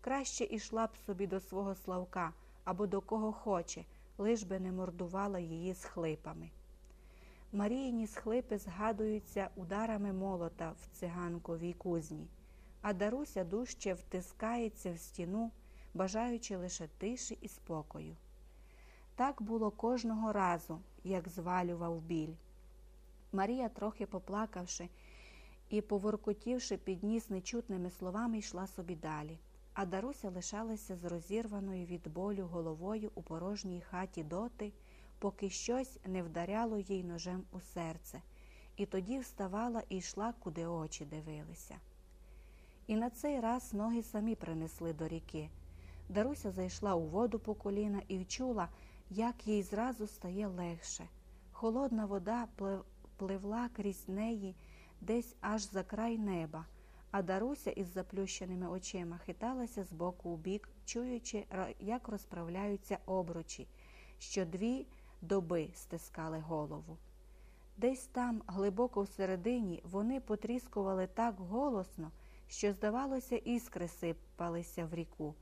краще ішла б собі до свого Славка або до кого хоче, лиш би не мордувала її схлипами. Маріїні схлипи згадуються ударами молота в циганковій кузні, а Даруся дужче втискається в стіну, бажаючи лише тиші і спокою. Так було кожного разу, як звалював біль. Марія, трохи поплакавши і, поворкотівши під ніс нечутними словами, йшла собі далі, а Даруся лишалася з розірваною від болю головою у порожній хаті доти, поки щось не вдаряло їй ножем у серце, і тоді вставала і йшла, куди очі дивилися. І на цей раз ноги самі принесли до ріки. Даруся зайшла у воду по коліна і вчула, як їй зразу стає легше. Холодна вода пливла крізь неї десь аж за край неба, а Даруся із заплющеними очима хиталася з боку у бік, чуючи, як розправляються обручі, що дві доби стискали голову. Десь там, глибоко всередині, вони потріскували так голосно, що, здавалося, іскри сипалися в ріку.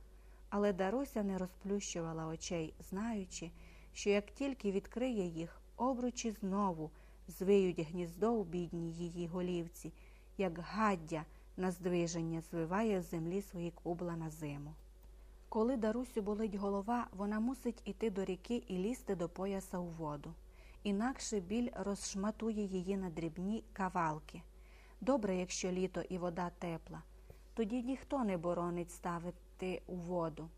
Але Даруся не розплющувала очей, знаючи, що як тільки відкриє їх, обручі знову звиють гніздо у бідній її голівці, як гаддя на здвиження звиває з землі свої кубла на зиму. Коли Дарусю болить голова, вона мусить іти до ріки і лізти до пояса у воду. Інакше біль розшматує її на дрібні кавалки. Добре, якщо літо і вода тепла, тоді ніхто не боронить ставити у воду.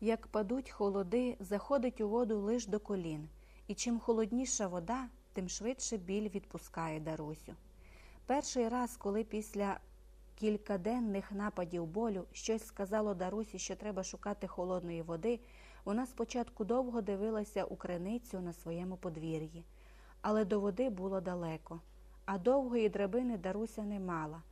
Як падуть холоди, заходить у воду лиш до колін, і чим холодніша вода, тим швидше біль відпускає Дарусю. Перший раз, коли після кількаденних нападів болю щось сказало Дарусі, що треба шукати холодної води, вона спочатку довго дивилася у криницю на своєму подвір'ї, але до води було далеко, а довгої драбини Даруся не мала.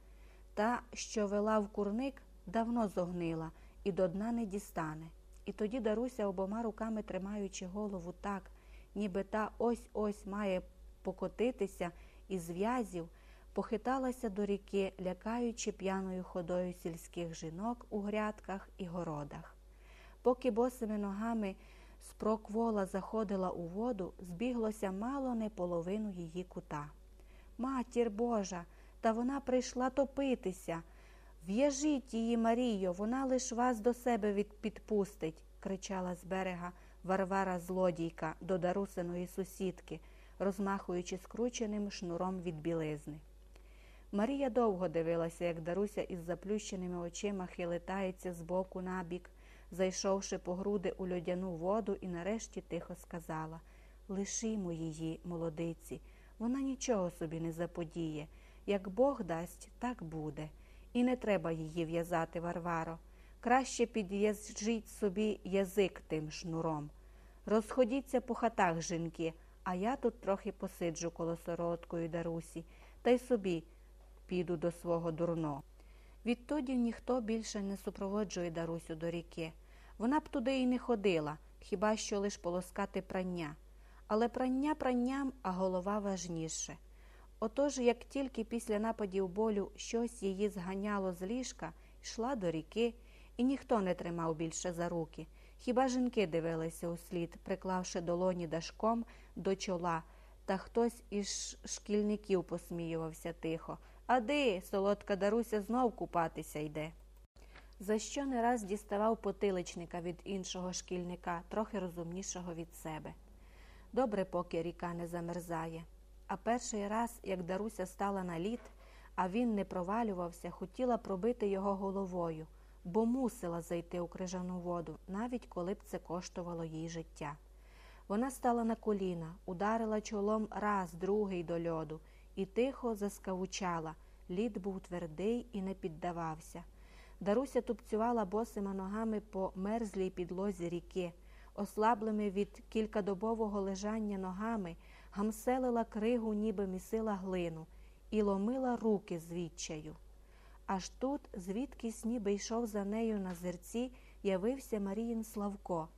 Та, що вела в курник, давно зогнила і до дна не дістане. І тоді Даруся, обома руками тримаючи голову так, ніби та ось ось має покотитися із в'язів, похиталася до ріки, лякаючи п'яною ходою сільських жінок у грядках і городах. Поки босими ногами з проквола заходила у воду, збіглося мало не половину її кута. Матір Божа, та вона прийшла топитися. В'яжіть її, Марію, вона лиш вас до себе підпустить, кричала з берега Варвара злодійка до дарусиної сусідки, розмахуючи скрученим шнуром від білизни. Марія довго дивилася, як Даруся із заплющеними очима хилитається з боку на бік, зайшовши по груди у льодяну воду, і нарешті тихо сказала Лишімо її, молодиці, вона нічого собі не заподіє. Як Бог дасть, так буде. І не треба її в'язати, Варваро. Краще під'їжджіть собі язик тим шнуром. Розходіться по хатах, жінки, а я тут трохи посиджу коло сородкою Дарусі, та й собі піду до свого дурно. Відтоді ніхто більше не супроводжує Дарусю до ріки. Вона б туди і не ходила, хіба що лиш полоскати прання. Але прання пранням, а голова важніше. Отож, як тільки після нападів болю щось її зганяло з ліжка, йшла до ріки, і ніхто не тримав більше за руки. Хіба жінки дивилися у слід, приклавши долоні дашком до чола, та хтось із шкільників посміювався тихо. Ади, солодка Даруся, знов купатися йде. За що не раз діставав потиличника від іншого шкільника, трохи розумнішого від себе. Добре, поки ріка не замерзає. А перший раз, як Даруся стала на лід, а він не провалювався, хотіла пробити його головою, бо мусила зайти у крижану воду, навіть коли б це коштувало їй життя. Вона стала на коліна, ударила чолом раз, другий до льоду і тихо заскавучала. Лід був твердий і не піддавався. Даруся тупцювала босима ногами по мерзлій підлозі ріки, ослаблими від кількадобового лежання ногами, гамселила кригу, ніби місила глину, і ломила руки з відчаю. Аж тут, звідкись ніби йшов за нею на зерці, явився Маріїн Славко,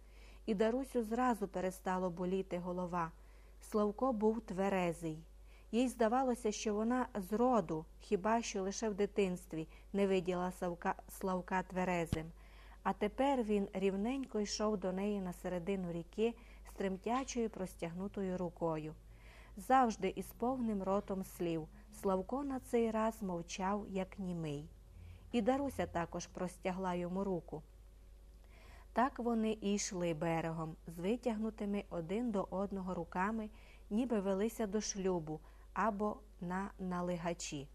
і Дарусю зразу перестало боліти голова. Славко був тверезий. Їй здавалося, що вона зроду, хіба що лише в дитинстві, не виділа Савка, Славка тверезим. А тепер він рівненько йшов до неї на середину ріки з тремтячою простягнутою рукою. Завжди із повним ротом слів. Славко на цей раз мовчав, як німий. І Даруся також простягла йому руку. Так вони і йшли берегом, з витягнутими один до одного руками, ніби велися до шлюбу або на налигачі.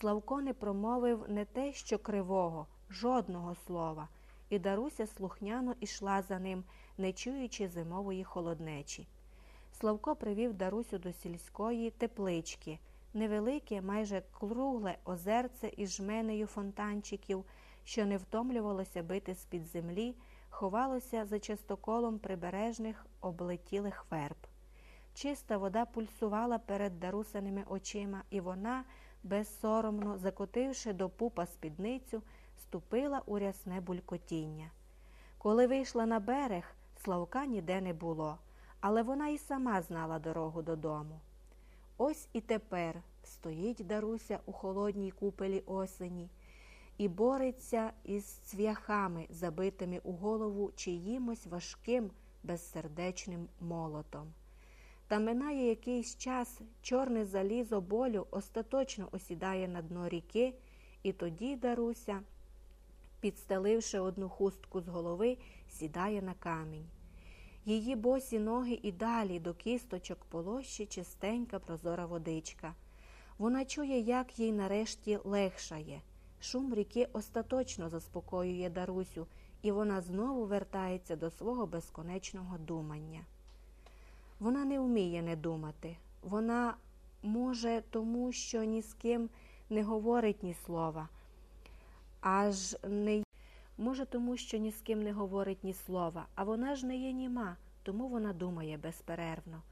Славко не промовив не те, що кривого, жодного слова, і Даруся слухняно ішла за ним, не чуючи зимової холоднечі. Славко привів Дарусю до сільської теплички, невелике, майже кругле озерце із жменею фонтанчиків, що не втомлювалося бити з-під землі, ховалося за частоколом прибережних облетілих верб. Чиста вода пульсувала перед дарусаними очима, і вона, безсоромно, закотивши до пупа спідницю, ступила у рясне булькотіння. Коли вийшла на берег, Славка ніде не було, але вона і сама знала дорогу додому. Ось і тепер стоїть Даруся у холодній купелі осені і бореться із цвяхами, забитими у голову чиїмось важким безсердечним молотом. Та минає якийсь час чорне залізо болю остаточно осідає на дно ріки, і тоді Даруся, підстеливши одну хустку з голови, сідає на камінь. Її босі ноги і далі до кісточок полощі чистенька прозора водичка. Вона чує, як їй нарешті легшає. Шум ріки остаточно заспокоює Дарусю, і вона знову вертається до свого безконечного думання. Вона не вміє не думати. Вона може тому, що ні з ким не говорить ні слова, аж не може тому, що ні з ким не говорить ні слова, а вона ж не є німа, тому вона думає безперервно.